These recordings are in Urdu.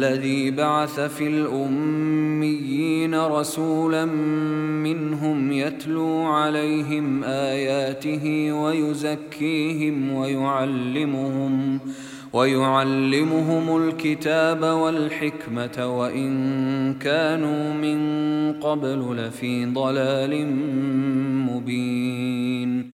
الذي بعث في الأميين رسولا منهم يتلو عليهم آياته ويزكيهم ويعلمهم ويعلمهم الكتاب والحكمة وإن كانوا من قبل لفي ضلال مبين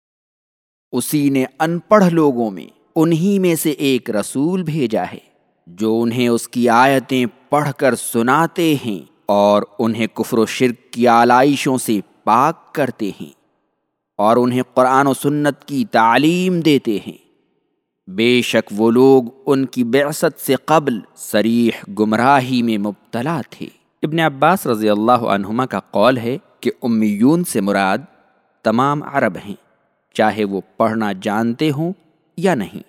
اسی نے ان پڑھ لوگوں میں انہی میں سے ایک رسول بھیجا ہے۔ جو انہیں اس کی آیتیں پڑھ کر سناتے ہیں اور انہیں کفر و شرک کی آلائشوں سے پاک کرتے ہیں اور انہیں قرآن و سنت کی تعلیم دیتے ہیں۔ بے شک وہ لوگ ان کی بعثت سے قبل سریح گمراہی میں مبتلا تھے۔ ابن عباس رضی اللہ عنہما کا قول ہے کہ امیون سے مراد تمام عرب ہیں، چاہے وہ پڑھنا جانتے ہوں یا نہیں۔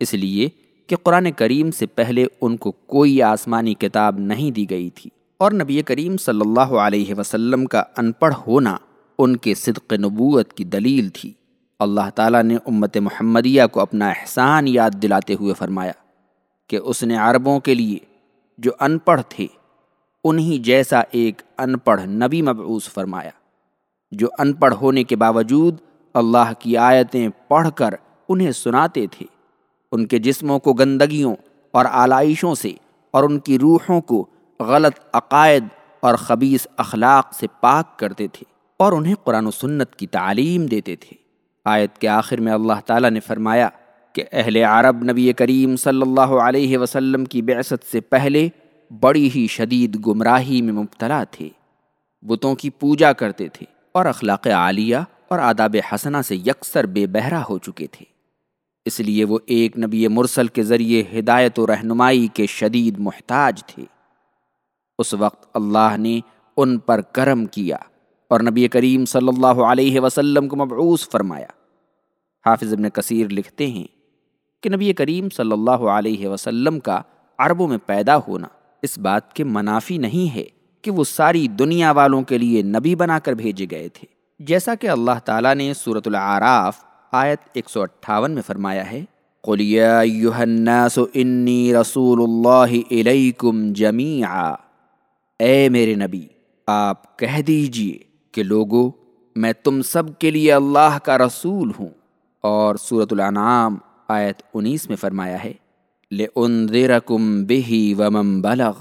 اس لیے کہ قرآن کریم سے پہلے ان کو کوئی آسمانی کتاب نہیں دی گئی تھی۔ اور نبی کریم صلی اللہ علیہ وسلم کا ان پڑھ ہونا ان کے صدق نبوت کی دلیل تھی۔ اللہ تعالیٰ نے امت محمدیہ کو اپنا احسان یاد دلاتے ہوئے فرمایا کہ اس نے عربوں کے لیے جو ان پڑھ تھے، انہی جیسا ایک ان پڑھ نبی مبعوث فرمایا۔ جو ان پڑھ ہونے کے باوجود اللہ کی آیتیں پڑھ کر انہیں سناتے تھے ان کے جسموں کو گندگیوں اور آلائشوں سے اور ان کی روحوں کو غلط عقائد اور خبیص اخلاق سے پاک کرتے تھے اور انہیں قرآن و سنت کی تعلیم دیتے تھے۔ آیت کے آخر میں اللہ تعالیٰ نے فرمایا کہ اہل عرب نبی کریم صلی اللہ علیہ وسلم کی بعثت سے پہلے بڑی ہی شدید گمراہی میں مبتلا تھے۔ بتوں کی پوجا کرتے تھے اور اخلاق عالیہ اور آداب حسنہ سے یکسر بے بہرا ہو چکے تھے۔ اس لیے وہ ایک نبی مرسل کے ذریعے ہدایت و رہنمائی کے شدید محتاج تھے۔ اس وقت اللہ نے ان پر کرم کیا اور نبی کریم صلی اللہ علیہ وسلم کو مبعوث فرمایا۔ حافظ ابن کثیر لکھتے ہیں کہ نبی کریم صلی اللہ علیہ وسلم کا عربوں میں پیدا ہونا اس بات کے منافی نہیں ہے کہ وہ ساری دنیا والوں کے لیے نبی بنا کر بھیجے گئے تھے۔ جیسا کہ اللہ تعالیٰ نے صورت العراف آیت 158 میں فرمایا ہے، قُلْ يَا أَيُّهَا النَّاسُ إِنِّي رَسُولُ اللَّهِ إِلَيْكُمْ جَمِيعًا۔ اے میرے نبی، آپ کہہ دیجیے کہ لوگو، میں تم سب کے لیے اللہ کا رسول ہوں۔ اور صورت الانعام آیت انیس میں فرمایا ہے، لِأُنذِرَكُمْ بِهِ وَمَنْ بَلَغْ،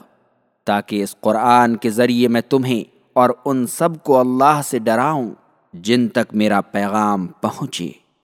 تاکہ اس قرآن کے ذریعے میں تمہیں اور ان سب کو اللہ سے ڈراؤں، جن تک میرا پیغام پہنچے۔